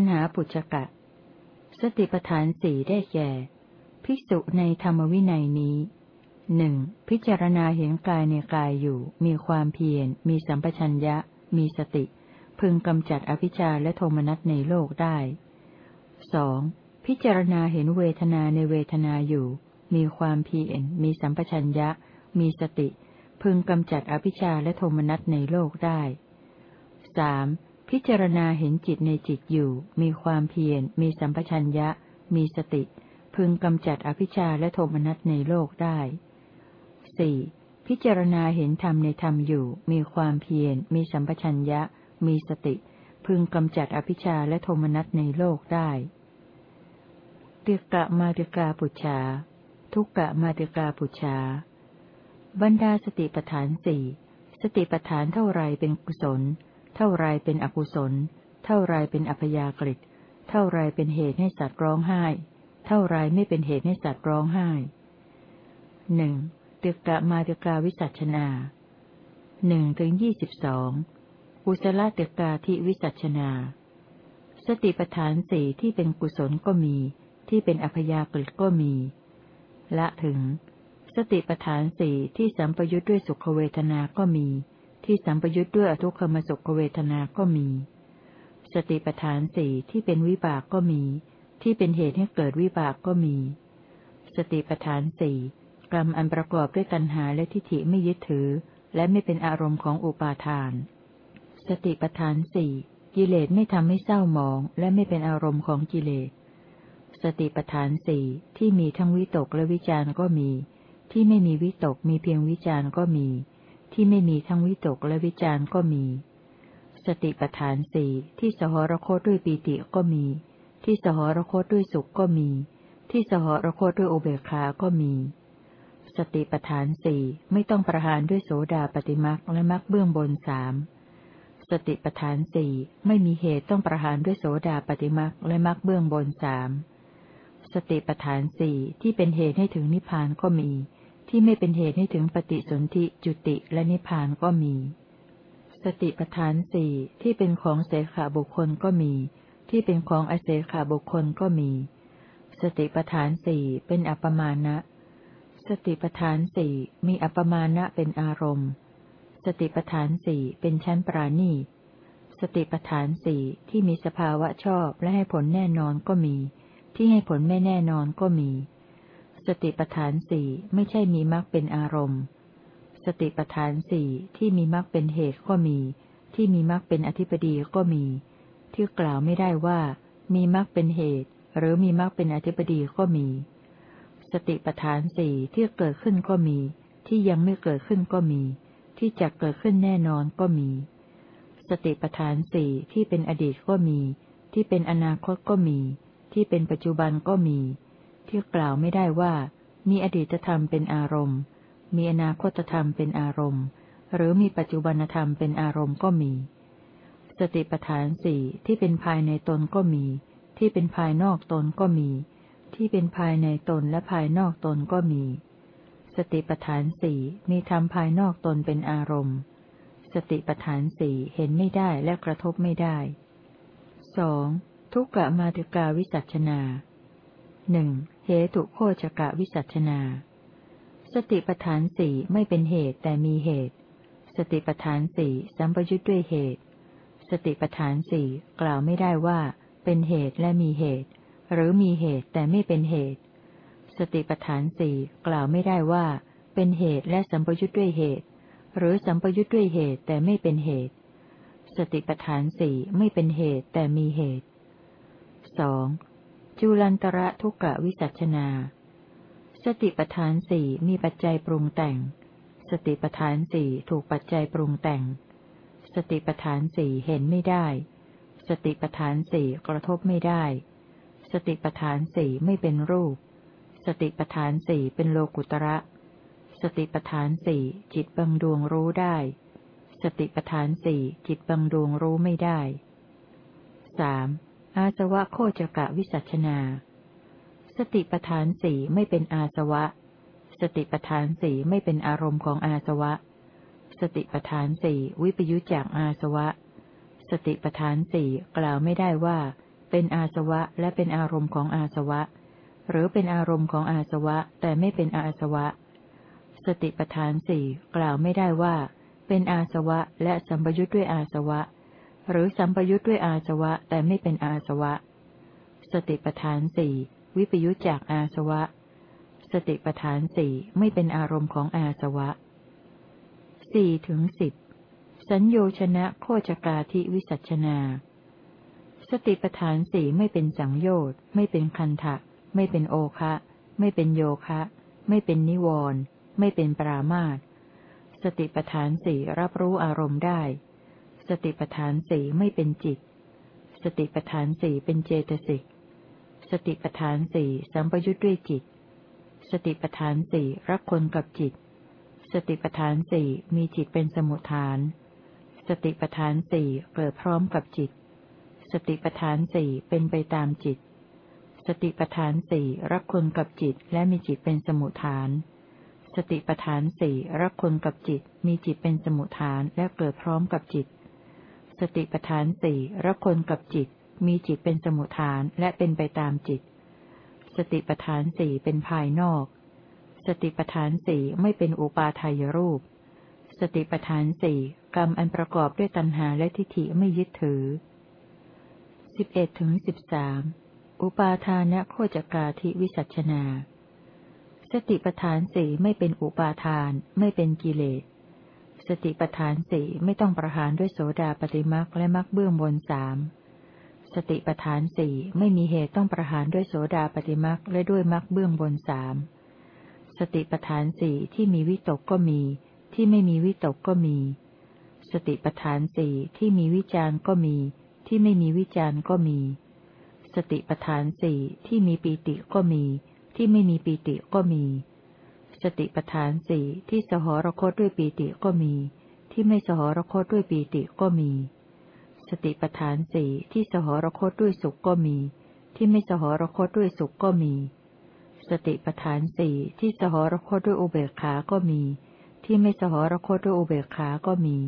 ปัญหาปุจกะ สติปทานสี่ได้แก่ ภิกษุในธรรมวินัยนี้หนึ่งพิจารณาเห็นกายในกายอยู่ มีความเพียร มีสัมปชัญญะ มีสติ พึงกำจัดอภิชาและโทมนัสในโลกได้สองพิจารณาเห็นเวทนาในเวทนาอยู่ มีความเพียร มีสัมปชัญญะ มีสติ พึงกำจัดอภิชาและโทมนัสในโลกได้สาม พิจารณาเห็นจิตในจิตอยู่ มีความเพียร มีสัมปชัญญะ มีสติ พึงกำจัดอภิชาและโทมนัสในโลกได้สี่พิจารณาเห็นธรรมในธรรมอยู่ มีความเพียร มีสัมปชัญญะ มีสติ พึงกำจัดอภิชาและโทมนัสในโลกได้เติกะมาติกาปุจฉาทุกกะมาติกาปุจฉาบรรดาสติปทานสี่ สติปทานเท่าไรเป็นกุศล เท่าไรเป็นอกุศล เท่าไรเป็นอัพยากฤิเท่าไรเป็นเหตุให้สัตว์ร้องไห้ เท่าไรไม่เป็นเหตุให้สัตว์ร้องไห้หนึ่งตึกะมาตกาวิสัชนาหนึ่งถึงยี่สิบสองอุสละตึกาทิวิสัชนา สติปทานสี่ที่เป็นกุศลก็มี ที่เป็นอัพยากฤิก็มี ละถึง สติปทานสี่ที่สัมปยุทธ์ด้วยสุขเวทนาก็มี ที่สัมปยุทธ์ด้วยอทุกขมสุขเวทนาก็มี สติปทานสี่ที่เป็นวิบากก็มี ที่เป็นเหตุให้เกิดวิบากก็มี สติปทานสี่กรรมอันประกอบด้วยตัณหาและทิฏฐิไม่ยึดถือ และไม่เป็นอารมณ์ของอุปาทาน สติปทานสี่กิเลสไม่ทำให้เศร้าหมอง และไม่เป็นอารมณ์ของกิเลส สติปทานสี่ที่มีทั้งวิตกและวิจารณ์ก็มี ที่ไม่มีวิตกมีเพียงวิจารณ์ก็มี ที่ไม่มีทั้งวิตกและวิจารณ์ก็มี สติปทานสี่ที่สหรคตด้วยปีติก็มี ที่สหรคตด้วยสุขก็มี ที่สหรคตด้วยอุเบกขาก็มี สติปทานสี่ไม่ต้องประหารด้วยโสดาปฏิมักและมักเบื้องบนสามสติปทานสี่ไม่มีเหตุต้องประหารด้วยโสดาปฏิมักและมักเบื้องบนสามสติปทานสี่ที่เป็นเหตุให้ถึงนิพพานก็มี ที่ไม่เป็นเหตุให้ถึงปฏิสนธิจุติและนิพพานก็มี สติปทานสี่ที่เป็นของเสขาบุคคลก็มี ที่เป็นของอเสขาบุคคลก็มี สติปทานสี่เป็นอัปมาณะสติปทานสี่มีอัปมาณะเป็นอารมณ์ สติปทานสี่เป็นชั้นปราณีสติปทานสี่ที่มีสภาวะชอบและให้ผลแน่นอนก็มี ที่ให้ผลไม่แน่นอนก็มี สติปทานสี่ไม่ใช่มีมรรคเป็นอารมณ์ สติปทานสี่ที่มีมรรคเป็นเหตุก็มี ที่มีมรรคเป็นอธิปดีก็มี ที่กล่าวไม่ได้ว่า มีมรรคเป็นเหตุ หรือมีมรรคเป็นอธิปดีก็มี สติปทานสี่ที่เกิดขึ้นก็มี ที่ยังไม่เกิดขึ้นก็มี ที่จะเกิดขึ้นแน่นอนก็มี สติปทานสี่ที่เป็นอดีตก็มี ที่เป็นอนาคตก็มี ที่เป็นปัจจุบันก็มี ที่กล่าวไม่ได้ว่า มีอดีตธรรมเป็นอารมณ์ มีอนาคตธรรมเป็นอารมณ์ หรือมีปัจจุบันธรรมเป็นอารมณ์ก็มี สติปทานสี่ที่เป็นภายในตนก็มี ที่เป็นภายนอกตนก็มี ที่เป็นภายในตนและภายนอกตนก็มี สติปทานสี่มีธรรมภายนอกตนเป็นอารมณ์ สติปทานสี่เห็นไม่ได้และกระทบไม่ได้สองทุกกะมาติกาวิสัชนาหนึ่ง เหตุโคจกะวิสัชนา สติปทานสี่ไม่เป็นเหตุแต่มีเหตุ สติปทานสี่สัมปยุทธ์ด้วยเหตุ สติปทานสี่กล่าวไม่ได้ว่า เป็นเหตุและมีเหตุ หรือมีเหตุแต่ไม่เป็นเหตุ สติปัฏฐานสี่กล่าวไม่ได้ว่า เป็นเหตุและสัมปยุทธ์ด้วยเหตุ หรือสัมปยุทธ์ด้วยเหตุแต่ไม่เป็นเหตุ สติปัฏฐานสี่ไม่เป็นเหตุแต่มีเหตุสอง จุลันตระทุกกะวิสัชนา สติปัฏฐานสี่มีปัจจัยปรุงแต่ง สติปัฏฐานสี่ถูกปัจจัยปรุงแต่ง สติปัฏฐานสี่เห็นไม่ได้ สติปัฏฐานสี่กระทบไม่ได้ สติปทานสี่ไม่เป็นรูป สติปทานสี่เป็นโลกุตระ สติปทานสี่จิตบางดวงรู้ได้ สติปทานสี่จิตบางดวงรู้ไม่ได้สาม อาสวะโคจกะวิสัชนา สติปทานสี่ไม่เป็นอาสวะ สติปทานสี่ไม่เป็นอารมณ์ของอาสวะ สติปทานสี่วิปยุจจากอาสวะ สติปทานสี่กล่าวไม่ได้ว่า เป็นอาสวะและเป็นอารมณ์ของอาสวะ หรือเป็นอารมณ์ของอาสวะแต่ไม่เป็นอาสวะ สติปทานสี่กล่าวไม่ได้ว่า เป็นอาสวะและสัมปยุทธ์ด้วยอาสวะ หรือสัมปยุทธ์ด้วยอาสวะแต่ไม่เป็นอาสวะ สติปทานสี่วิปยุทธจากอาสวะ สติปทานสี่ไม่เป็นอารมณ์ของอาสวะสี่ถึงสิบสัญโยชนะโคจกาธิวิสัชนา สติปทานสี่ไม่เป็นสังโยชน์ ไม่เป็นคันทะไม่เป็นโอคะ ไม่เป็นโยคะ ไม่เป็นนิวรณ์ไม่เป็นปรามาตสติปทานสี่รับรู้อารมณ์ได้ สติปทานสี่ไม่เป็นจิต สติปทานสี่เป็นเจตสิก สติปทานสี่สัมปยุทธ์ด้วยจิต สติปทานสี่รักคนกับจิต สติปทานสี่มีจิตเป็นสมุทฐาน สติปทานสี่เกิดพร้อมกับจิต สติปทานสี่เป็นไปตามจิต สติปทานสี่รักคนกับจิตและมีจิตเป็นสมุทฐานสติปทานสี่รักคนกับจิต มีจิตเป็นสมุทฐานและเกิดพร้อมกับจิต สติปทานสี่รักคนกับจิต มีจิตเป็นสมุทฐานและเป็นไปตามจิต สติปทานสี่เป็นภายนอก สติปทานสี่ไม่เป็นอุปาทายรูป สติปทานสี่กรรมอันประกอบด้วยตัณหาและทิฏฐิไม่ยึดถือสิบเอ็ดถึงสิบสามอุปาทานะโคจกาธิวิสัชนา สติปทานสี่ไม่เป็นอุปาทาน ไม่เป็นกิเลส สติปทานสี่ไม่ต้องประหารด้วยโสดาปฏิมักและมักเบื้องบนสามสติปทานสี่ไม่มีเหตุต้องประหารด้วยโสดาปฏิมักและด้วยมักเบื้องบนสามสติปทานสี่ที่มีวิตกก็มี ที่ไม่มีวิตกก็มี สติปทานสี่ที่มีวิจารก็มี ที่ไม่มีวิจารก็มี สติปทานสี่ที่มีปีติก็มี ที่ไม่มีปีติก็มี สติปทานสี่ที่สหรคตด้วยปีติก็มี ที่ไม่สหรคตด้วยปีติก็มี สติปทานสี่ที่สหรคตด้วยสุขก็มี ที่ไม่สหรคตด้วยสุขก็มี สติปทานสี่ที่สหรคตด้วยอุเบกขาก็มี ที่ไม่สหรคตด้วยอุเบกขาก็มี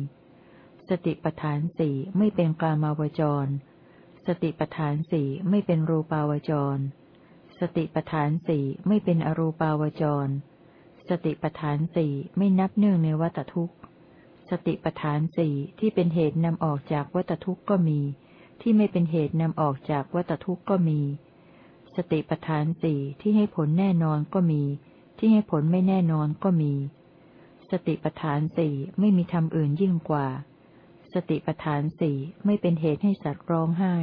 สติปทานสี่ไม่เป็นกามาวจร สติปทานสี่ไม่เป็นรูปาวจร สติปทานสี่ไม่เป็นอรูปาวจร สติปทานสี่ไม่นับเนื่องในวัตทุกข์ สติปทานสี่ที่เป็นเหตุนำออกจากวัตทุกข์ก็มี ที่ไม่เป็นเหตุนำออกจากวัตทุกข์ก็มี สติปทานสี่ที่ให้ผลแน่นอนก็มี ที่ให้ผลไม่แน่นอนก็มี สติปทานสี่ไม่มีธรรมอื่นยิ่งกว่า สติปทานสี่ไม่เป็นเหตุให้สัตว์ร้องไห้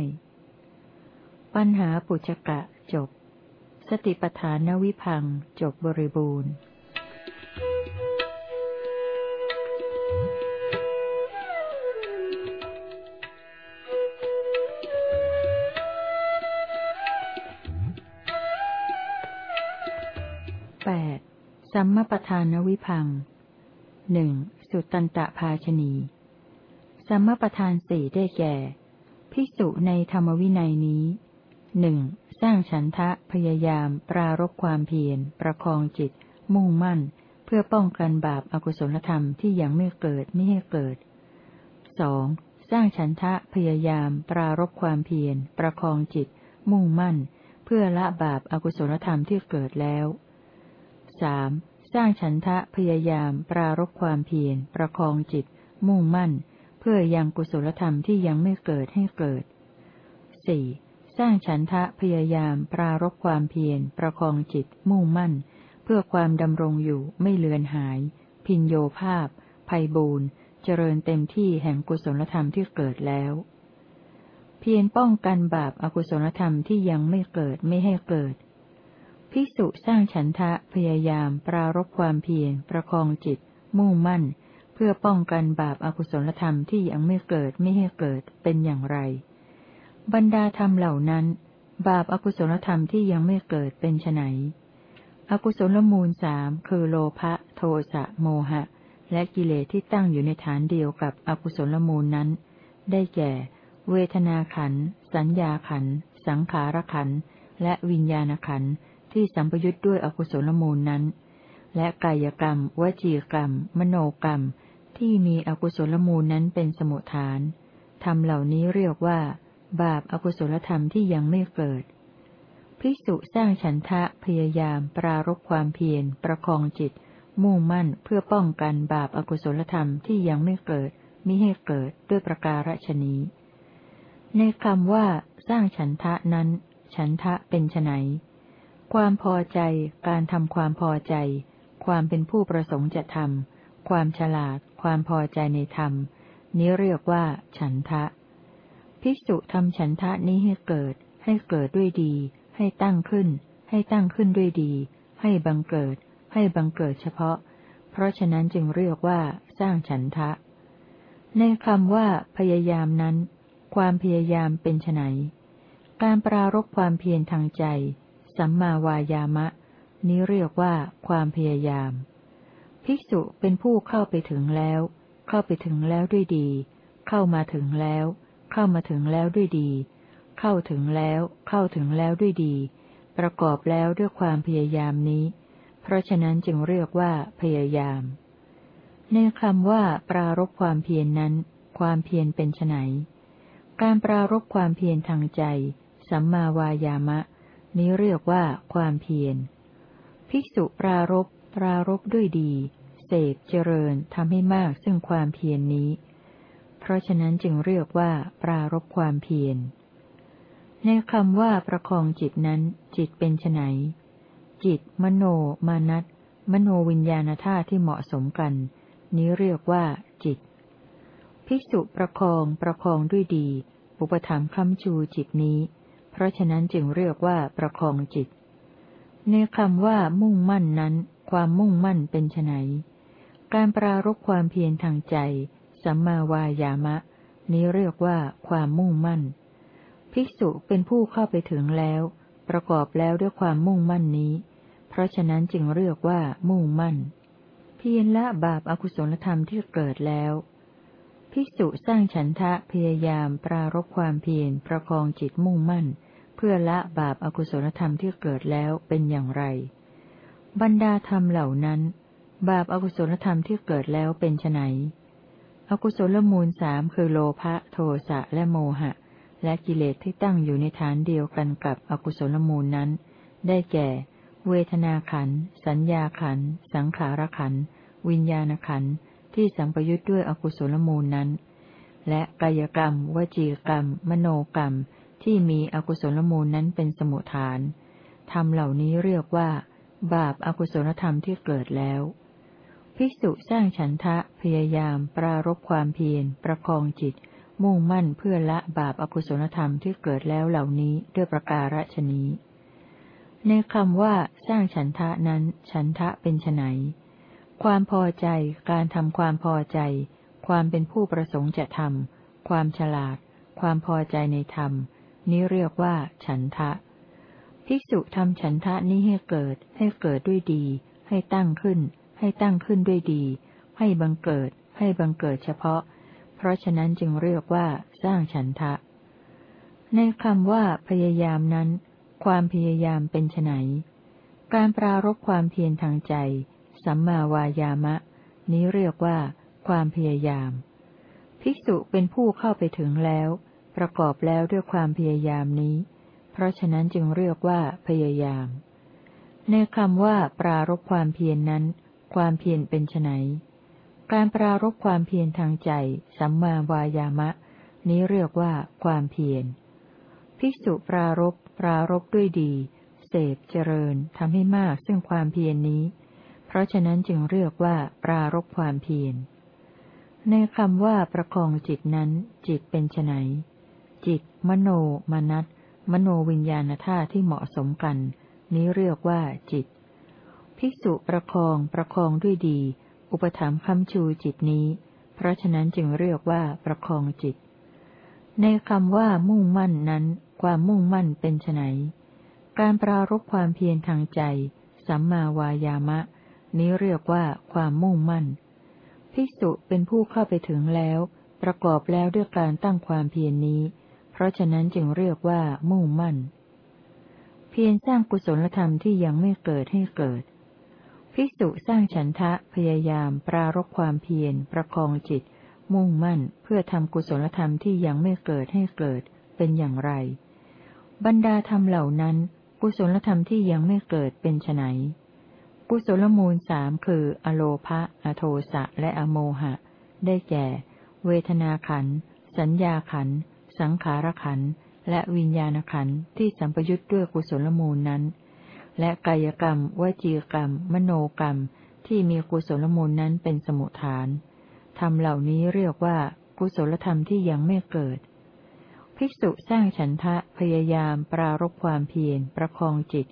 ปัญหาปุจกะจบ สติปทานวิพังจบบริบูรณ์ สัมมปทานวิพังหนึ่งสุตันตะภาชนีสัมมปทานสี่ได้แก่ ภิกษุในธรรมวินัยนี้หนึ่งสร้างฉันทะพยายาม ปรารบความเพียร ประคองจิต มุ่งมั่น เพื่อป้องกันบาปอากุศลธรรมที่ยังไม่เกิดไม่ให้เกิดสองสร้างฉันทะพยายาม ปรารบความเพียร ประคองจิต มุ่งมั่น เพื่อละบาปอากุศลธรรมที่เกิดแล้วสาม สร้างฉันทะพยายาม ปรารบความเพียร ประคองจิต มุ่งมั่น เพื่อยังกุศลธรรมที่ยังไม่เกิดให้เกิดสี่สร้างฉันทะพยายาม ปรารบความเพียร ประคองจิต มุ่งมั่น เพื่อความดำรงอยู่ไม่เลือนหาย พินโยภาพภัยบูนเจริญเต็มที่แห่งกุศลธรรมที่เกิดแล้ว เพียรป้องกันบาปอากุศลธรรมที่ยังไม่เกิดไม่ให้เกิด ภิกษุสร้างฉันทะพยายามปรารบความเพียรประคองจิต มุ่งมั่น เพื่อป้องกันบาปอากุศลธรรมที่ยังไม่เกิดไม่ให้เกิดเป็นอย่างไร บรรดาธรรมเหล่านั้น บาปอากุศลธรรมที่ยังไม่เกิดเป็นไนอกุศลมูลสามคือโลภะโทสะโมหะ และกิเลสที่ตั้งอยู่ในฐานเดียวกับอกุศลมูลนั้น ได้แก่ เวทนาขัน สัญญาขัน สังขารขัน และวิญญาณขัน ที่สัมปยุทธ์ด้วยอกุศลมูลนั้น และกายกรรม วจีกรรม มโนกรรม ที่มีอกุศลมูลนั้นเป็นสมุทฐานธรรมเหล่านี้เรียกว่า บาปอากุศลธรรมที่ยังไม่เกิด ภิกษุสร้างฉันทะพยายาม ปรารบความเพียร ประคองจิต มุ่งมั่นเพื่อป้องกันบาปอากุศลธรรมที่ยังไม่เกิดมิให้เกิดด้วยประการฉนี้ ในคำว่า สร้างฉันทะนั้น ฉันทะเป็นไน ความพอใจ การทำความพอใจ ความเป็นผู้ประสงค์จะทำ ความฉลาด ความพอใจในธรรม นี้เรียกว่า ฉันทะ ภิกษุทำฉันทะนี้ให้เกิด ให้เกิดด้วยดี ให้ตั้งขึ้น ให้ตั้งขึ้นด้วยดี ให้บังเกิด ให้บังเกิดเฉพาะ เพราะฉะนั้นจึงเรียกว่าสร้างฉันทะ ในคำว่า พยายามนั้น ความพยายามเป็นไนการปรารบความเพียรทางใจ สัมมาวายามะ นี้เรียกว่าความพยายาม ภิกษุเป็นผู้เข้าไปถึงแล้ว เข้าไปถึงแล้วด้วยดี เข้ามาถึงแล้ว เข้ามาถึงแล้วด้วยดี เข้าถึงแล้ว เข้าถึงแล้วด้วยดี ประกอบแล้วด้วยความพยายามนี้ เพราะฉะนั้นจึงเรียกว่าพยายาม ในคำว่า ปรารบความเพียรนนั้น ความเพียรเป็นไนการปรารบความเพียรทางใจ สัมมาวายามะ นี้เรียกว่าความเพียร ภิกษุปรารบปรารบด้วยดี เสพเจริญทำให้มากซึ่งความเพียรนนี้ เพราะฉะนั้นจึงเรียกว่าปรารบความเพียร ในคำว่าประคองจิตนั้น จิตเป็นไนจิต มโน มานัตมโนวิญญาณธาตุที่เหมาะสมกัน นี้เรียกว่า จิต ภิกษุประคองประคองด้วยดี อุปธรรมคำชูจิตนี้ เพราะฉะนั้นจึงเรียกว่าประคองจิต ในคำว่ามุ่งมั่นนั้น ความมุ่งมั่นเป็นไนการปรารบความเพียรทางใจ สัมมาวายามะ นี้เรียกว่าความมุ่งมั่น ภิกษุเป็นผู้เข้าไปถึงแล้ว ประกอบแล้วด้วยความมุ่งมั่นนี้ เพราะฉะนั้นจึงเรียกว่ามุ่งมั่น เพียรละบาปอากุศลธรรมที่เกิดแล้ว ภิกษุสร้างฉันทะพยายามปรารบความเพียรประคองจิตมุ่งมั่น เพื่อละบาปอากุศลธรรมที่เกิดแล้วเป็นอย่างไร บรรดาธรรมเหล่านั้น บาปอากุศลธรรมที่เกิดแล้วเป็นไนอกุศลมูลสามคือโลภะโทสะและโมหะ และกิเลสที่ตั้งอยู่ในฐานเดียวกันกับอกุศลมูลนั้น ได้แก่ เวทนาขัน สัญญาขัน สังขารขัน วิญญาณขัน ที่สัมปยุทธ์ด้วยอกุศลมูลนั้น และกายกรรม วจีกรรม มโนกรรม ที่มีอกุศลมูลนั้นเป็นสมุทฐานธรรมเหล่านี้เรียกว่า บาปอากุศลธรรมที่เกิดแล้ว ภิกษุสร้างฉันทะพยายาม ปรารบความเพียร ประคองจิต มุ่งมั่นเพื่อละบาปอากุศลธรรมที่เกิดแล้วเหล่านี้ด้วยประการฉนี้ ในคำว่าสร้างฉันทะนั้น ฉันทะเป็นไน ความพอใจ การทำความพอใจ ความเป็นผู้ประสงค์จะทำความฉลาด ความพอใจในธรรม นี้เรียกว่า ฉันทะ ภิกษุทำฉันทะนี้ให้เกิด ให้เกิดด้วยดี ให้ตั้งขึ้น ให้ตั้งขึ้นด้วยดี ให้บังเกิด ให้บังเกิดเฉพาะ เพราะฉะนั้นจึงเรียกว่า สร้างฉันทะ ในคำว่า พยายามนั้น ความพยายามเป็นไนการปรารบความเพียรทางใจ สัมมาวายามะ นี้เรียกว่า ความพยายาม ภิกษุเป็นผู้เข้าไปถึงแล้ว ประกอบแล้วด้วยความพยายามนี้ เพราะฉะนั้นจึงเรียกว่าพยายาม ในคำว่า ปรารบความเพียรนนั้น ความเพียรเป็นไนการปรารบความเพียรทางใจ สัมมาวายามะ นี้เรียกว่า ความเพียร ภิกษุปรารบปรารบด้วยดี เสพเจริญทำให้มากซึ่งความเพียรนนี้ เพราะฉะนั้นจึงเรียกว่า ปรารบความเพียร ในคำว่าประคองจิตนั้น จิตเป็นไนจิต มโนมนัตมโนวิญญาณธาตุที่เหมาะสมกัน นี้เรียกว่าจิต ภิกษุประคองประคองด้วยดี อุปถัมภ์คำชูจิตนี้ เพราะฉะนั้นจึงเรียกว่าประคองจิต ในคำว่ามุ่งมั่นนั้น ความมุ่งมั่นเป็นไนการปรารบความเพียรทางใจ สัมมาวายามะ นี้เรียกว่าความมุ่งมั่น ภิกษุเป็นผู้เข้าไปถึงแล้ว ประกอบแล้วด้วยการตั้งความเพียรนนี้ เพราะฉะนั้นจึงเรียกว่ามุ่งมั่น เพียรสร้างกุศลธรรมที่ยังไม่เกิดให้เกิด ภิกษุสร้างฉันทะพยายาม ปรารบความเพียร ประคองจิต มุ่งมั่น เพื่อทำกุศลธรรมที่ยังไม่เกิดให้เกิด เป็นอย่างไร บรรดาธรรมเหล่านั้น กุศลธรรมที่ยังไม่เกิดเป็นไน กุศลมูลสามคือ อโลภะอโทสะ และอโมหะ ได้แก่ เวทนาขัน สัญญาขัน สังขารขัน และวิญญาณขันที่สัมปยุทธ์ด้วยกุศลมูลนั้น และกายกรรม วจีกรรม มโนกรรม ที่มีกุศลมูลนั้นเป็นสมุทฐานธรรมเหล่านี้เรียกว่า กุศลธรรมที่ยังไม่เกิด ภิกษุสร้างฉันทะพยายามปรารบความเพียรประคองจิต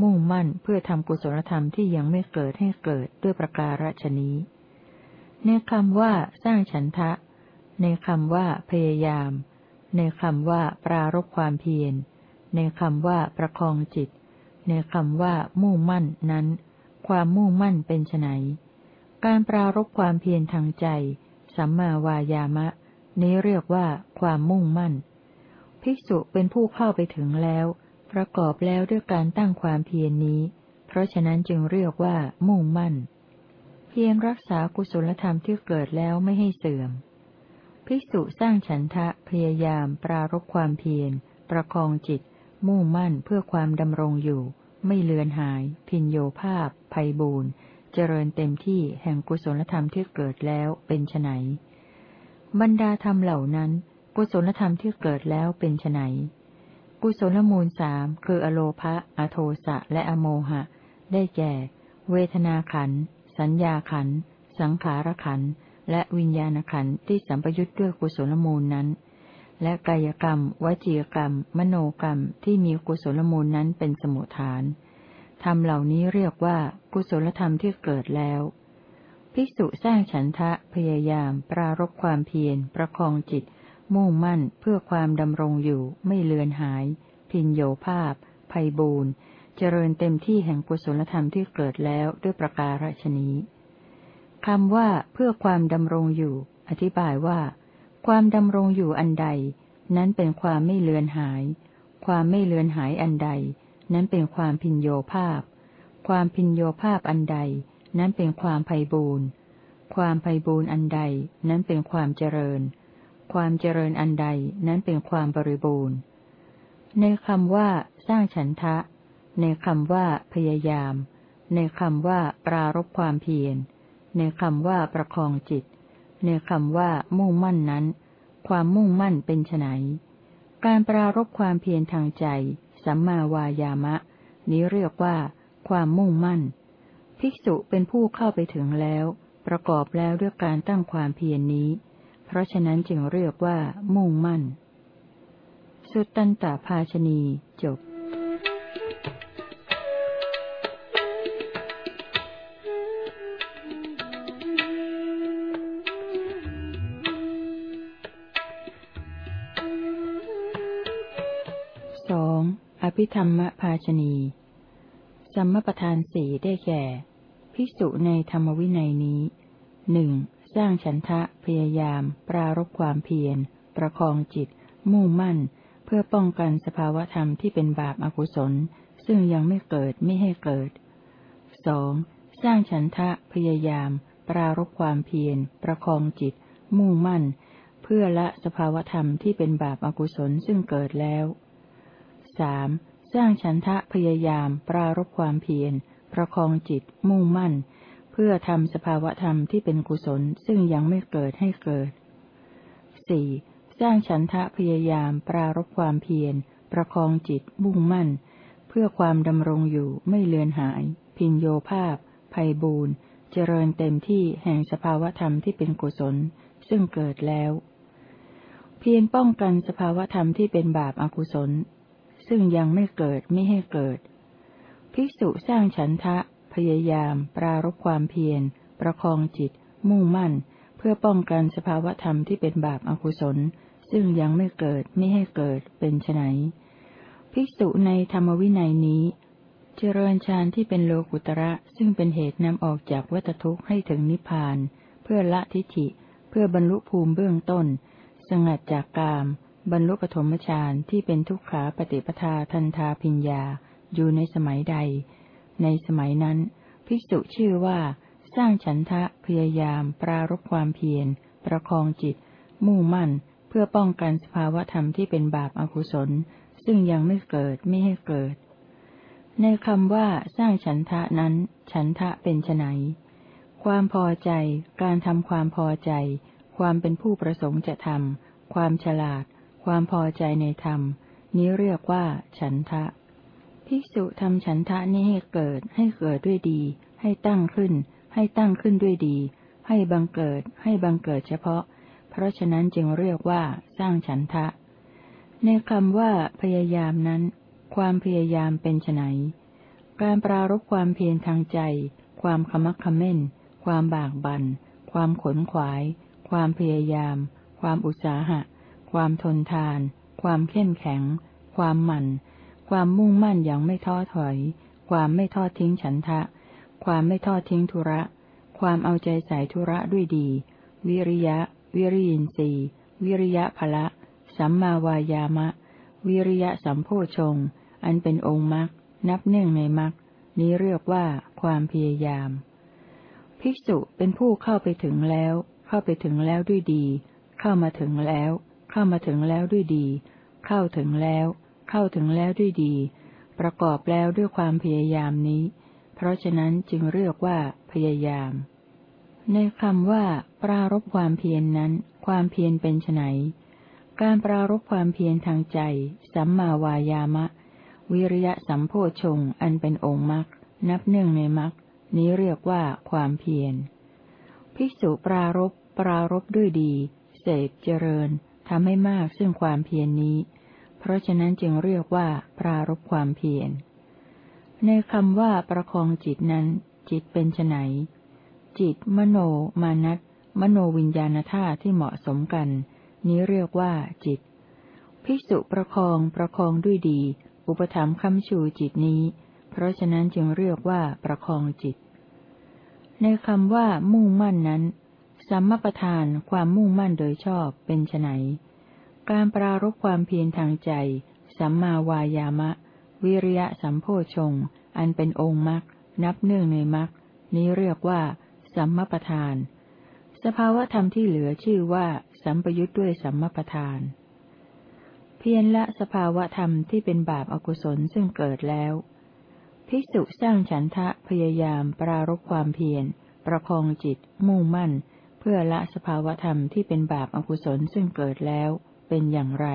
มุ่งมั่นเพื่อทำกุศลธรรมที่ยังไม่เกิดให้เกิดด้วยประการฉนี้ ในคำว่าสร้างฉันทะ ในคำว่าพยายาม ในคำว่าปรารบความเพียร ในคำว่าประคองจิต ในคำว่ามุ่งมั่นนั้น ความมุ่งมั่นเป็นไนการปรารบความเพียรทางใจ สัมมาวายามะ นี้เรียกว่าความมุ่งมั่น ภิกษุเป็นผู้เข้าไปถึงแล้ว ประกอบแล้วด้วยการตั้งความเพียรนนี้ เพราะฉะนั้นจึงเรียกว่า มุ่งมั่น เพียงรักษากุศลธรรมที่เกิดแล้วไม่ให้เสื่อม ภิกษุสร้างฉันทะพยายาม ปรารบความเพียร ประคองจิต มุ่งมั่นเพื่อความดำรงอยู่ ไม่เลือนหาย พินโยภาพ ภัยบูนเจริญเต็มที่แห่งกุศลธรรมที่เกิดแล้วเป็นไนบรรดาธรรมเหล่านั้น กุศลธรรมที่เกิดแล้วเป็นไน กุศลมูลสามคืออโลภะอโทสะ และอโมหะ ได้แก่ เวทนาขัน สัญญาขัน สังขารขัน และวิญญาณขันที่สัมปยุทธ์ด้วยกุศลมูลนั้น และกายกรรม วจีกรรม มโนกรรมที่มีกุศลมูลนั้นเป็นสมุทฐานธรรมเหล่านี้เรียกว่ากุศลธรรมที่เกิดแล้ว ภิกษุสร้างฉันทะพยายาม ปรารบความเพียร ประคองจิต มุ่งมั่นเพื่อความดำรงอยู่ไม่เลือนหาย พินโยภาพ ภัยบูนเจริญเต็มที่แห่งกุศลธรรมที่เกิดแล้วด้วยประการฉนี้คำว่าเพื่อความดำรงอยู่ อธิบายว่า ความดำรงอยู่อันใด นั้นเป็นความไม่เลือนหาย ความไม่เลือนหายอันใด นั้นเป็นความพินโยภาพ ความพินโยภาพอันใด นั้นเป็นความภัยบูนความภัยบูนอันใด นั้นเป็นความเจริญ ความเจริญอันใดนั้นเป็นความบริบูรณ์ ในคำว่า สร้างฉันทะ ในคำว่า พยายาม ในคำว่า ปรารบความเพียร ในคำว่าประคองจิต ในคำว่า มุ่งมั่นนั้น ความมุ่งมั่นเป็นไนการปรารบความเพียรทางใจ สัมมาวายามะ นี้เรียกว่า ความมุ่งมั่น ภิกษุเป็นผู้เข้าไปถึงแล้ว ประกอบแล้วด้วยการตั้งความเพียรนนี้ เพราะฉะนั้นจึงเรียกว่า มุ่งมั่น สุตตันตภาชนีจบสองอภิธรรมภาชนี สัมมประธานสี่ได้แก่ ภิกษุในธรรมวินัยนี้หนึ่ง สร้างฉันทะพยายาม ปรารบความเพียร ประคองจิต มุ่งมั่น เพื่อป้องกันสภาวธรรมที่เป็นบาปอากุศล ซึ่งยังไม่เกิดไม่ให้เกิดสองสร้างฉันทะพยายาม ปรารบความเพียร ประคองจิต มุ่งมั่น เพื่อละสภาวธรรมที่เป็นบาปอากุศลซึ่งเกิดแล้วสามสร้างฉันทะพยายาม ปรารบความเพียร ประคองจิต มุ่งมั่น เพื่อทำสภาวธรรมที่เป็นกุศลซึ่งยังไม่เกิดให้เกิดสี่สร้างฉันทะพยายามปรารบความเพียร ประคองจิตมุ่งมั่น เพื่อความดำรงอยู่ไม่เลือนหาย พินโยภาพภัยบูนเจริญเต็มที่แห่งสภาวธรรมที่เป็นกุศล ซึ่งเกิดแล้ว เพียรป้องกันสภาวธรรมที่เป็นบาปอากุศล ซึ่งยังไม่เกิดไม่ให้เกิด ภิกษุสร้างฉันทะ พยายาม ปรารบความเพียร ประคองจิต มุ่งมั่น เพื่อป้องกันสภาวธรรมที่เป็นบาปอกุศล ซึ่งยังไม่เกิดไม่ให้เกิดเป็นไนภิกษุในธรรมวินัยนี้ เจริญฌานที่เป็นโลกุตระซึ่งเป็นเหตุนำออกจากวัฏทุกข์ให้ถึงนิพพาน เพื่อละทิฏฐิ เพื่อบรรลุภูมิเบื้องต้น สงัดจากกาม บรรลุปฐมฌานที่เป็นทุกขาปฏิปทาทันทาพิญญาอยู่ในสมัยใด ในสมัยนั้น ภิกษุชื่อว่า สร้างฉันทะพยายาม ปรารบความเพียร ประคองจิต มุ่งมั่น เพื่อป้องกันสภาวธรรมที่เป็นบาปอกุศล ซึ่งยังไม่เกิดไม่ให้เกิด ในคำว่าสร้างฉันทะนั้น ฉันทะเป็นไนความพอใจ การทำความพอใจ ความเป็นผู้ประสงค์จะทำความฉลาด ความพอใจในธรรม นี้เรียกว่า ฉันทะ ภิกษุทำฉันทะนี้ให้เกิด ให้เกิดด้วยดี ให้ตั้งขึ้น ให้ตั้งขึ้นด้วยดี ให้บังเกิด ให้บังเกิดเฉพาะ เพราะฉะนั้นจึงเรียกว่าสร้างฉันทะ ในคำว่า พยายามนั้น ความพยายามเป็นไนการปรารบความเพียรทางใจ ความขมักขม้น ความบากบัน่น ความขนขวาย ความพยายาม ความอุตสาหะ ความทนทาน ความเข้มแข็ง ความหมั่น ความมุ่งมั่นอย่างไม่ท้อถอย ความไม่ทอดทิ้งฉันทะ ความไม่ทอดทิ้งธุระ ความเอาใจใส่ธุระด้วยดี วิริยะ วิริยินทรีย์ วิริยะภละ สัมมาวายามะ วิริยะสัมโพชง อันเป็นองค์มรรค นับเนื่องในมรรค นี้เรียกว่าความพยายาม ภิกษุเป็นผู้เข้าไปถึงแล้ว เข้าไปถึงแล้วด้วยดี เข้ามาถึงแล้ว เข้ามาถึงแล้วด้วยดี เข้าถึงแล้ว เข้าถึงแล้วด้วยดี ประกอบแล้วด้วยความพยายามนี้ เพราะฉะนั้นจึงเรียกว่าพยายาม ในคำว่า ปรารบความเพียรนนั้น ความเพียรเป็นไนการปรารบความเพียรทางใจ สัมมาวายามะ วิริยะสัมโพชงอันเป็นองค์มรรคนับเนื่องในมรรคนี้เรียกว่าความเพียร ภิกษุปรารบปรารบด้วยดี เสพเจริญทำให้มากซึ่งความเพียรนนี้ เพราะฉะนั้นจึงเรียกว่า ปรารบความเพียร ในคำว่าประคองจิตนั้น จิตเป็นไนจิต มโน มานัตมโนวิญญาณธาตุที่เหมาะสมกัน นี้เรียกว่า จิต ภิกษุประคองประคองด้วยดี อุปธรรมคำชูจิตนี้ เพราะฉะนั้นจึงเรียกว่าประคองจิต ในคำว่ามุ่งมั่นนั้นสัมมประธานความมุ่งมั่นโดยชอบเป็นไน การปรารบความเพียรทางใจ สัมมาวายามะ วิริยะสัมโพชง อันเป็นองค์มรรคนับเนื่องในมรรคนี้เรียกว่า สัมมปทาน สภาวธรรมที่เหลือชื่อว่า สัมปยุทธ์ด้วยสัมมปทาน เพียรละสภาวธรรมที่เป็นบาปอกุศลซึ่งเกิดแล้ว ภิกษุสร้างฉันทะพยายามปรารบความเพียร ประคองจิต มุ่งมั่น เพื่อละสภาวธรรมที่เป็นบาปอกุศลซึ่งเกิดแล้ว เป็นอย่างไร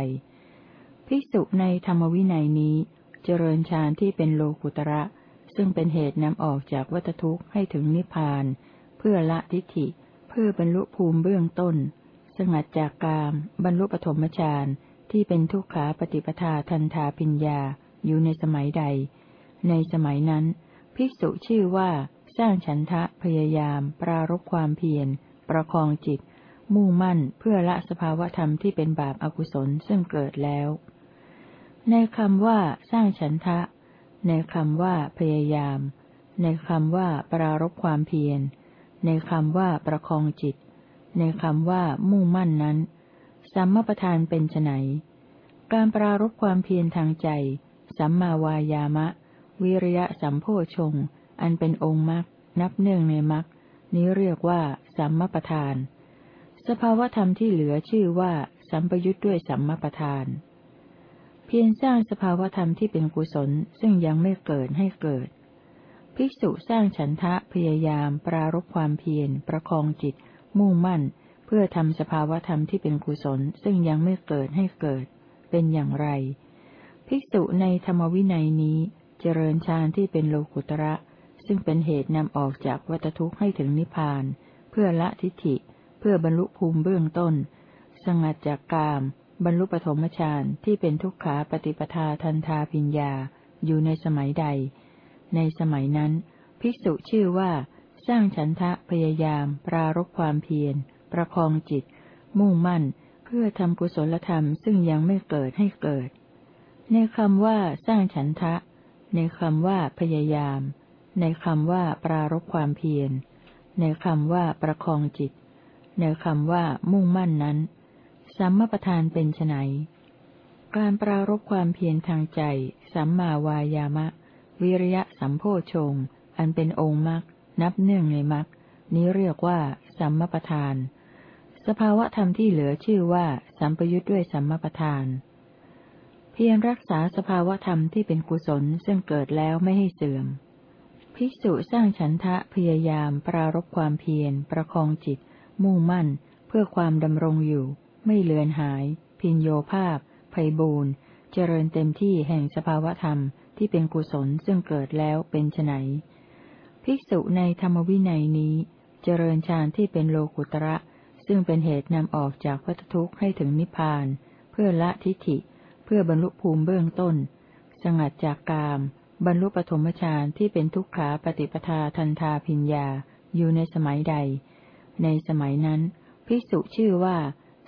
ภิกษุในธรรมวินัยนี้ เจริญฌานที่เป็นโลกุตระ ซึ่งเป็นเหตุนำออกจากวัฏทุกข์ให้ถึงนิพพาน เพื่อละทิฏฐิ เพื่อบรรลุภูมิเบื้องต้น สงัดจากกาม บรรลุปฐมฌานที่เป็นทุกขาปฏิปทาทันทาปิญญาอยู่ในสมัยใด ในสมัยนั้น ภิกษุชื่อว่าสร้างฉันทะพยายาม ปรารบความเพียร ประคองจิต มุ่งมั่นเพื่อละสภาวธรรมที่เป็นบาปอากุศลซึ่งเกิดแล้ว ในคำว่าสร้างฉันทะ ในคำว่าพยายาม ในคำว่าปรารบความเพียร ในคำว่าประคองจิต ในคำว่ามุ่งมั่นนั้นสัมมาประธานเป็นไนการปรารบความเพียรทางใจ สัมมาวายามะ วิริยะสัมโพชง อันเป็นองค์มรรคนับเนื่องในมรรคนี้เรียกว่าสัมมาประธาน สภาวธรรมที่เหลือชื่อว่า สัมปยุทธ์ด้วยสัมมาประธาน เพียรสร้างสภาวธรรมที่เป็นกุศลซึ่งยังไม่เกิดให้เกิด ภิกษุสร้างฉันทะพยายาม ปรารบความเพียร ประคองจิต มุ่งมั่น เพื่อทำสภาวธรรมที่เป็นกุศลซึ่งยังไม่เกิดให้เกิด เป็นอย่างไร ภิกษุในธรรมวินัยนี้เจริญฌานที่เป็นโลกุตระ ซึ่งเป็นเหตุนำออกจากวัฏทุกข์ให้ถึงนิพพาน เพื่อละทิฏฐิ พื่อบรรลุภูมิเบื้องต้น สงัดจากกาม บรรลุปฐมฌานที่เป็นทุกขาปฏิปทาทันทาพิญญาอยู่ในสมัยใด ในสมัยนั้น ภิกษุชื่อว่า สร้างฉันทะพยายาม ปรารบความเพียร ประคองจิต มุ่งมั่น เพื่อทำกุศลธรรมซึ่งยังไม่เกิดให้เกิด ในคำว่าสร้างฉันทะ ในคำว่าพยายาม ในคำว่าปรารบความเพียร ในคำว่าประคองจิต ในคำว่า มุ่งมั่นนั้น สัมมาประธานเป็นไนการปรารบความเพียรทางใจ สัมมาวายามะ วิริยะสัมโพชง อันเป็นองค์มรรคนับเนื่องในมรรคนี้เรียกว่า สัมมาประธาน สภาวะธรรมที่เหลือชื่อว่า สัมปยุทธ์ด้วยสัมมาประธาน เพียรรักษาสภาวะธรรมที่เป็นกุศลซึ่งเกิดแล้วไม่ให้เสื่อม ภิกษุสร้างฉันทะพยายามปรารบความเพียรประคองจิต มุ่งมั่น เพื่อความดำรงอยู่ ไม่เลือนหาย พินโยภาพไพบูรณ์เจริญเต็มที่แห่งสภาวธรรมที่เป็นกุศลซึ่งเกิดแล้วเป็นไนภิกษุในธรรมวินัยนี้ เจริญฌานที่เป็นโลกุตระ ซึ่งเป็นเหตุนำออกจากวัฏทุกข์ให้ถึงนิพพาน เพื่อละทิฏฐิ เพื่อบรรลุภูมิเบื้องต้น สงัดจากกาม บรรลุปฐมฌานที่เป็นทุกขาปฏิปทาทันทาพิญญาอยู่ในสมัยใด ในสมัยนั้น ภิกษุชื่อว่า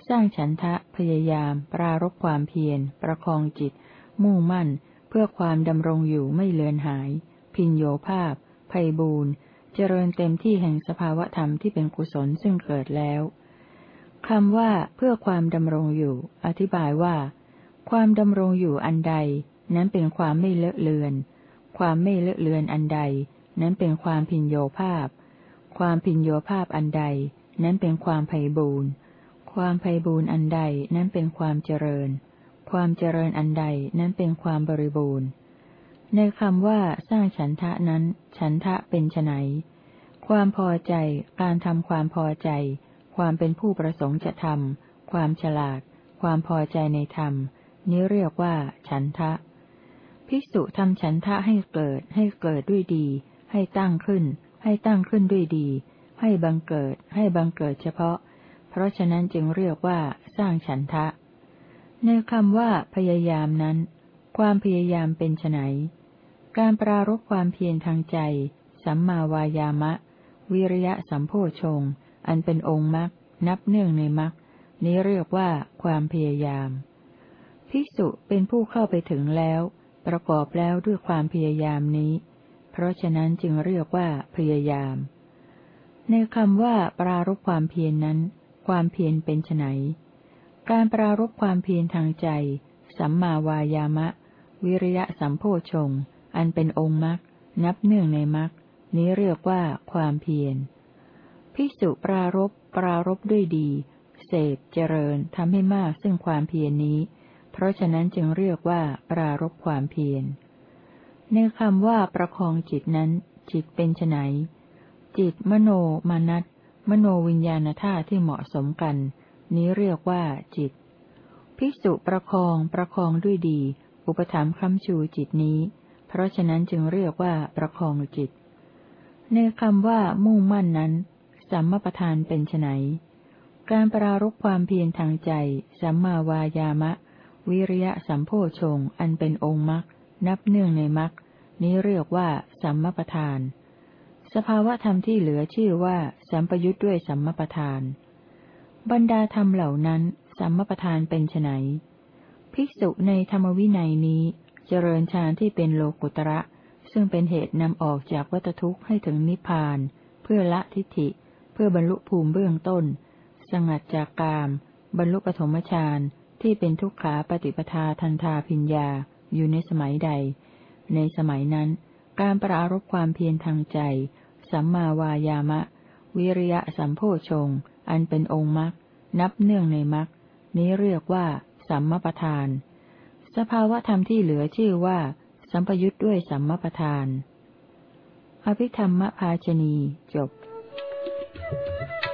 สร้างฉันทะพยายาม ปรารบความเพียร ประคองจิต มุ่งมั่น เพื่อความดำรงอยู่ไม่เลือนหาย พินโยภาพไพบูรณ์เจริญเต็มที่แห่งสภาวธรรมที่เป็นกุศลซึ่งเกิดแล้วคำว่าเพื่อความดำรงอยู่ อธิบายว่า ความดำรงอยู่อันใด นั้นเป็นความไม่เลอะเลือน ความไม่เลอะเลือนอันใด นั้นเป็นความพินโยภาพ ความพินโยภาพอันใด นั้นเป็นความไพ่บูรณ์ความไพ่บูรณ์อันใดนั้นเป็นความเจริญ ความเจริญอันใดนั้นเป็นความบริบูรณ์ ในคำว่าสร้างฉันทะนั้น ฉันทะเป็นไฉนความพอใจ การทำความพอใจ ความเป็นผู้ประสงค์จะทำความฉลาด ความพอใจในธรรม นี้เรียกว่า ฉันทะ ภิกษุทำฉันทะให้เกิด ให้เกิดด้วยดี ให้ตั้งขึ้น ให้ตั้งขึ้นด้วยดี ให้บังเกิด ให้บังเกิดเฉพาะ เพราะฉะนั้นจึงเรียกว่าสร้างฉันทะ ในคำว่าพยายามนั้น ความพยายามเป็นไนการปรารบความเพียรทางใจ สัมมาวายามะ วิริยะสัมโพชง อันเป็นองค์มรรคนับเนื่องในมรรคนี้เรียกว่าความพยายาม ภิกษุเป็นผู้เข้าไปถึงแล้ว ประกอบแล้วด้วยความพยายามนี้ ราะฉะนั้นจึงเรียกว่าพยายาม ในคำว่า ปรารบความเพียรนนั้น ความเพียรเป็นไนการปรารบความเพียรทางใจ สัมมาวายามะ วิริยะสัมโพชง อันเป็นองค์มรรคนับเนื่องในมรรคนี้เรียกว่าความเพียรภิกษุปรารบปรารบด้วยดี เสพเจริญทำให้มากซึ่งความเพียรนนี้ เพราะฉะนั้นจึงเรียกว่าปรารบความเพียร ในคำว่าประคองจิตนั้น จิตเป็นไนจิตมโนมานัตมโนวิญญาณธาตุที่เหมาะสมกัน นี้เรียกว่าจิต ภิกษุประคองประคองด้วยดี อุปถัมภ์คำชูจิตนี้ เพราะฉะนั้นจึงเรียกว่าประคองจิต ในคำว่ามุ่งมั่นนั้น สัมมาประธานเป็นไนการปรารบความเพียรทางใจ สัมมาวายามะ วิริยะสัมโพชงอันเป็นองค์มรรค นับเนื่องในมรรคนี้เรียกว่า สัมมาประธาน สภาวะธรรมที่เหลือชื่อว่า สัมปยุทธ์ด้วยสัมมาประธาน บรรดาธรรมเหล่านั้น สัมมาประธานเป็นไนภิกษุในธรรมวินัยนี้เจริญฌานที่เป็นโลกุตระ ซึ่งเป็นเหตุนำออกจากวัฏทุกข์ให้ถึงนิพพาน เพื่อละทิฏฐิ เพื่อบรรลุภูมิเบื้องต้น สงัดจากกาม บรรลุปฐมฌานที่เป็นทุกขาปฏิปทาทันทาพิญญา อยู่ในสมัยใด ในสมัยนั้น การปรารบความเพียรทางใจ สัมมาวายามะ วิริยะสัมโพชง อันเป็นองค์มรรคนับเนื่องในมรรคนี้เรียกว่า สัมมาประธาน สภาวะธรรมที่เหลือชื่อว่า สัมปยุทธ์ด้วยสัมมาประธาน อภิธรรมภาชนีจบส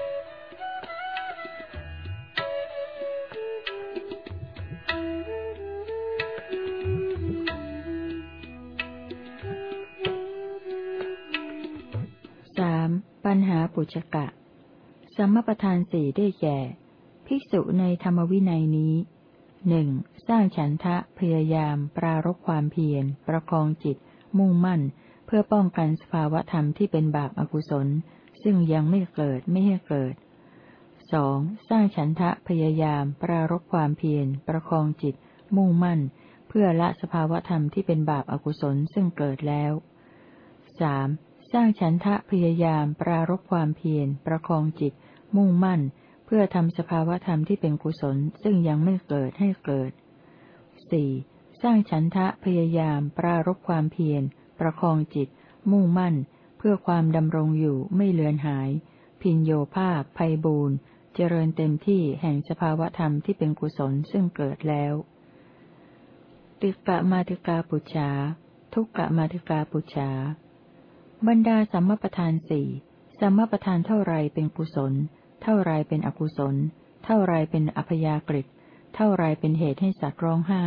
จกะ สัมมประธานสี่ได้แก่ ภิกษุในธรรมวินัยนี้หนึ่งสร้างฉันทะพยายาม ปรารบความเพียร ประคองจิต มุ่งมั่น เพื่อป้องกันสภาวธรรมที่เป็นบาปอากุศล ซึ่งยังไม่เกิดไม่ให้เกิดสองสร้างฉันทะพยายาม ปรารบความเพียร ประคองจิต มุ่งมั่น เพื่อละสภาวธรรมที่เป็นบาปอากุศลซึ่งเกิดแล้วสาม สร้างฉันทะพยายามปรารบความเพียร ประคองจิต มุ่งมั่น เพื่อทำสภาวธรรมที่เป็นกุศลซึ่งยังไม่เกิดให้เกิดสี่สร้างฉันทะพยายามปรารบความเพียร ประคองจิต มุ่งมั่น เพื่อความดำรงอยู่ไม่เลือนหาย พินโยภาพภัยบูนเจริญเต็มที่แห่งสภาวธรรมที่เป็นกุศลซึ่งเกิดแล้ว ติกะมาติกาปุจฉาทุกกะมาติกาปุจฉา บรรดาสัมมาประธานสี่สัมมาประธานเท่าไรเป็นกุศล เท่าไรเป็นอกุศล เท่าไรเป็นอัพยากฤิเท่าไรเป็นเหตุให้สัตว์ร้องไห้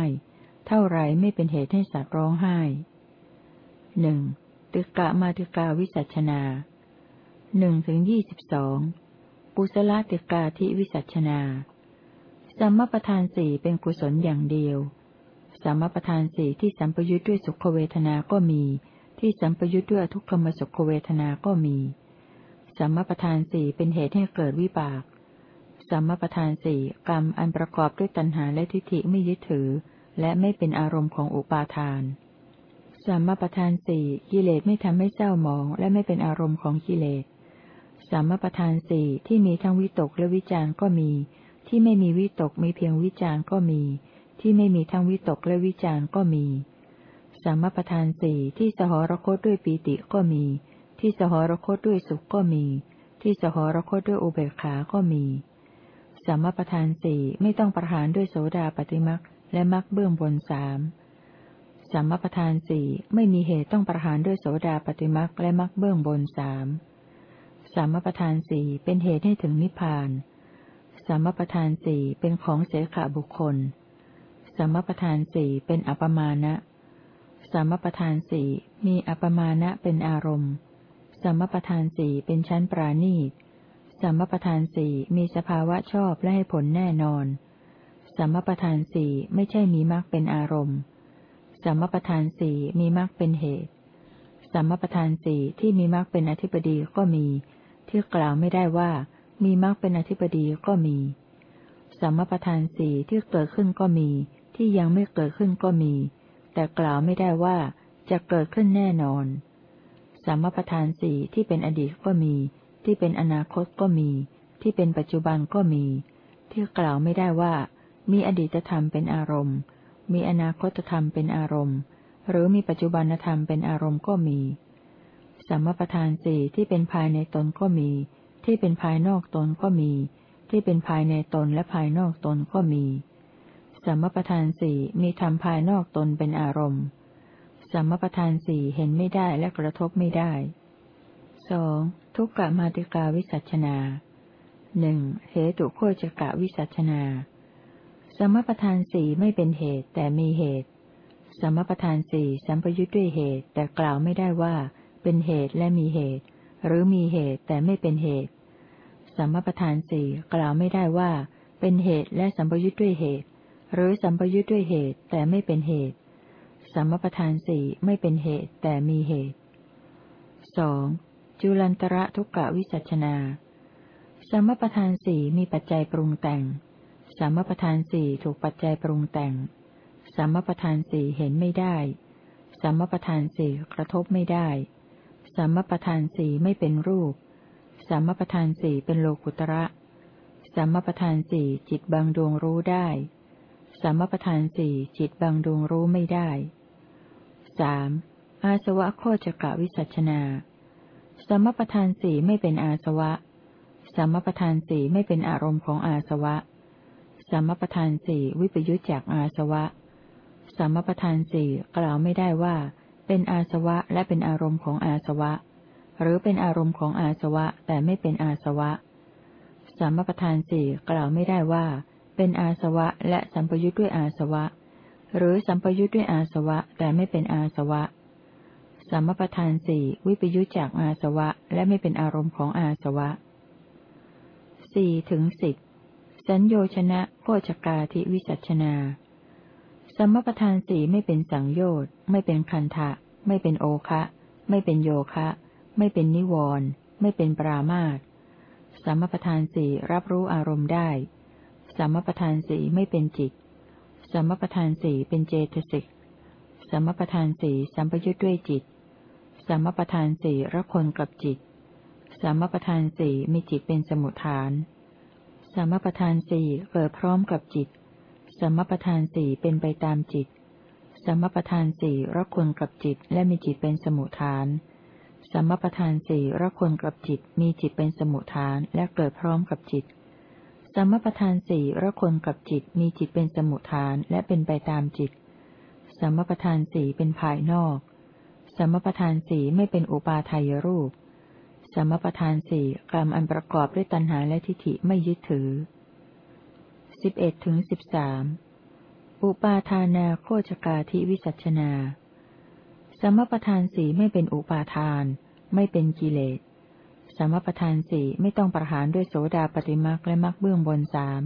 เท่าไรไม่เป็นเหตุให้สัตว์ร้องไห้หนึ่งติกะมาติกาวิสัชนาหนึ่งถึงยี่สิบสองกุศลติกาทิวิสัชนา สัมมาประธานสี่เป็นกุศลอย่างเดียว สัมมาประธานสี่ที่สัมปยุทธ์ด้วยสุขเวทนาก็มี ที่สัมปยุทธ์ด้วยทุกขมสุขเวทนาก็มี สัมมาประธานสี่เป็นเหตุให้เกิดวิบาก สัมมาประธานสี่กรรมอันประกอบด้วยตัณหาและทิฏฐิไม่ยึดถือ และไม่เป็นอารมณ์ของอุปาทาน สัมมาประธานสี่กิเลสไม่ทำให้เศร้าหมอง และไม่เป็นอารมณ์ของกิเลส สัมมาประธานสี่ที่มีทั้งวิตกและวิจารณ์ก็มี ที่ไม่มีวิตกมีเพียงวิจารณ์ก็มี ที่ไม่มีทั้งวิตกและวิจารณ์ก็มี สัมมประธานสี่ที่สหรคตด้วยปีติก็มี ที่สหรคตด้วยสุขก็มี ที่สหรคตด้วยอุเบกขาก็มี สัมมประธานสี่ไม่ต้องประหารด้วยโสดาปฏิมักและมักเบื้องบนสามสัมมประธานสี่ไม่มีเหตุต้องประหารด้วยโสดาปฏิมักและมักเบื้องบนสามสัมมประธานสี่เป็นเหตุให้ถึงนิพพานสัมมประธานสี่เป็นของเสขบุคคลสัมมประธานสี่เป็นอัปมาณะ สัมมประธานสี่มีอัปมาณะเป็นอารมณ์ สัมมประธานสี่เป็นชั้นปราณีต สัมมประธานสี่มีสภาวะชอบและให้ผลแน่นอน สัมมประธานสี่ไม่ใช่มีมรรคเป็นอารมณ์ สัมมประธานสี่มีมรรคเป็นเหตุ สัมมประธานสี่ที่มีมรรคเป็นอธิปดีก็มี ที่กล่าวไม่ได้ว่า มีมรรคเป็นอธิปดีก็มี สัมมประธานสี่ที่เกิดขึ้นก็มี ที่ยังไม่เกิดขึ้นก็มี แต่กล่าวไม่ได้ว่าจะเกิดขึ้นแน่นอนสัมมาประธานสี่ที่เป็นอดีตก็มี ที่เป็นอนาคตก็มี ที่เป็นปัจจุบันก็มี ที่กล่าวไม่ได้ว่า มีอดีตธรรมเป็นอารมณ์ มีอนาคตธรรมเป็นอารมณ์ หรือมีปัจจุบันธรรมเป็นอารมณ์ก็มีสัมมาประธานสี่ที่เป็นภายในตนก็มี ที่เป็นภายนอกตนก็มี ที่เป็นภายในตนและภายนอกตนก็มี สัมมประธานสี่มีธรรมภายนอกตนเป็นอารมณ์สัมมประธานสี่เห็นไม่ได้และกระทบไม่ได้สองทุกกะมาติกาวิสัชนาหนึ่งเหตุโคจกะวิสัชนา สมประธานสี่ไม่เป็นเหตุแต่มีเหตุ สมประธานสี่สัมปยุทธ์ด้วยเหตุ แต่กล่าวไม่ได้ว่า เป็นเหตุและมีเหตุ หรือมีเหตุแต่ไม่เป็นเหตุ สมประธานสี่กล่าวไม่ได้ว่า เป็นเหตุและสัมปยุทธ์ด้วยเหตุ หรือสัมปยุทธ์ด้วยเหตุแต่ไม่เป็นเหตุสมประธานสี่ไม่เป็นเหตุแต่มีเหตุสองจุลันตระทุกกะวิสัชนาสมประธานสี่มีปัจจัยปรุงแต่งสามประธานสี่ถูกปัจจัยปรุงแต่งสามประธานสี่เห็นไม่ได้สามประธานสี่กระทบไม่ได้สามประธานสี่ไม่เป็นรูปสามประธานสี่เป็นโลกุตระสามประธานสี่จิตบางดวงรู้ได้ สามประธานสี่จิตบางดวงรู้ไม่ได้สามอาสวะโคจกะวิสัชนาสามประธานสี่ไม่เป็นอาสวะสามประธานสี่ไม่เป็นอารมณ์ของอาสวะสามประธานสี่วิปยุจจากอาสวะสามประธานสี่กล่าวไม่ได้ว่า เป็นอาสวะและเป็นอารมณ์ของอาสวะ หรือเป็นอารมณ์ของอาสวะแต่ไม่เป็นอาสวะสามประธานสี่กล่าวไม่ได้ว่า เป็นอาสวะและสัมปยุจด้วยอาสวะ หรือสัมปยุจด้วยอาสวะแต่ไม่เป็นอาสวะสามประธานสี่วิปยุจจากอาสวะและไม่เป็นอารมณ์ของอาสวะสี่ถึงสิบสัญโยชนะโภชกาธิวิสัชนาสัมมประธานสี่ไม่เป็นสังโยชน์ไม่เป็นคันทะไม่เป็นโอคะ ไม่เป็นโยคะ ไม่เป็นนิวรณ์ไม่เป็นปรามาตสัมมประธานสี่รับรู้อารมณ์ได้ สัมมประธานสี่ไม่เป็นจิต สัมมประธานสี่เป็นเจตสิก สัมมประธานสี่สัมปยุทธ์ด้วยจิต สัมมประธานสี่รักคนกับจิต สัมมประธานสี่มีจิตเป็นสมุทฐานสมประธานสี่เกิดพร้อมกับจิตสมประธานสี่เป็นไปตามจิตสมประธานสี่รักคนกับจิตและมีจิตเป็นสมุทฐานสมประธานสี่รักคนกับจิตมีจิตเป็นสมุทฐานและเกิดพร้อมกับจิต สัมมประธานสี่ระคนกับจิตมีจิตเป็นสมุทฐานและเป็นไปตามจิตสัมมประธานสี่เป็นภายนอกสัมมประธานสี่ไม่เป็นอุปาทายรูปสัมมประธานสี่กรรมอันประกอบด้วยตัณหาและทิฏฐิไม่ยึดถือสิบเอ็ดถึงสิบสามอุปาทานาโคจกาธิวิสัชนา สมประทานสีไม่เป็นอุปาทาน ไม่เป็นกิเลส สมประทานสี่ไม่ต้องประหารด้วยโสดาปฏิมักและมักเบื้องบนสาม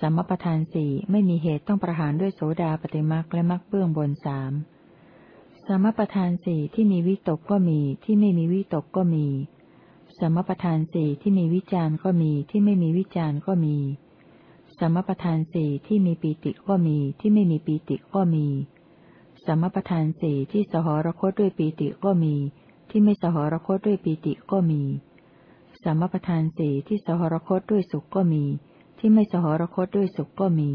สมประทานสี่ไม่มีเหตุต้องประหารด้วยโสดาปฏิมักและมักเบื้องบนสามสมประทานสี่ที่มีวิตกก็มีที่ไม่มีวิตกก็มีสมประทานสี่ที่มีวิจารก็มีที่ไม่มีวิจารก็มีสมประทานสี่ที่มีปีติก็มีที่ไม่มีปีติก็มีสมประทานสี่ที่สหรคตด้วยปีติก็มี ที่ไม่สหรคตด้วยปีติก็มี สมปทานสี่ที่สหรคตด้วยสุขก็มี ที่ไม่สหรคตด้วยสุขก็มี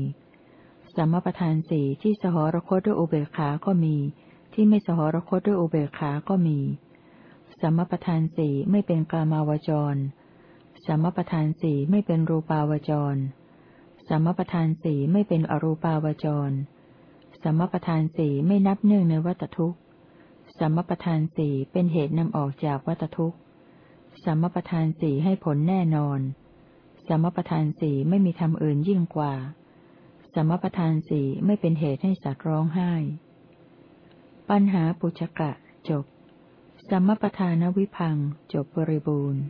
สมปทานสี่ที่สหรคตด้วยอุเบกขาก็มี ที่ไม่สหรคตด้วยอุเบกขาก็มี สมปทานสี่ไม่เป็นกามาวจร สมปทานสี่ไม่เป็นรูปาวจรสัมมประธานสี่ไม่เป็นอรูปาวจรสัมมประธานสี่ไม่นับเนื่องในวัตทุกข สัมมประธานสี่เป็นเหตุนำออกจากวัตทุกข์ สัมมประธานสี่ให้ผลแน่นอน สัมมประธานสี่ไม่มีธรรมอื่นยิ่งกว่า สัมมประธานสี่ไม่เป็นเหตุให้สัตว์ร้องไห้ ปัญหาปุจกะจบ สัมมประธานวิพังจบบริบูรณ์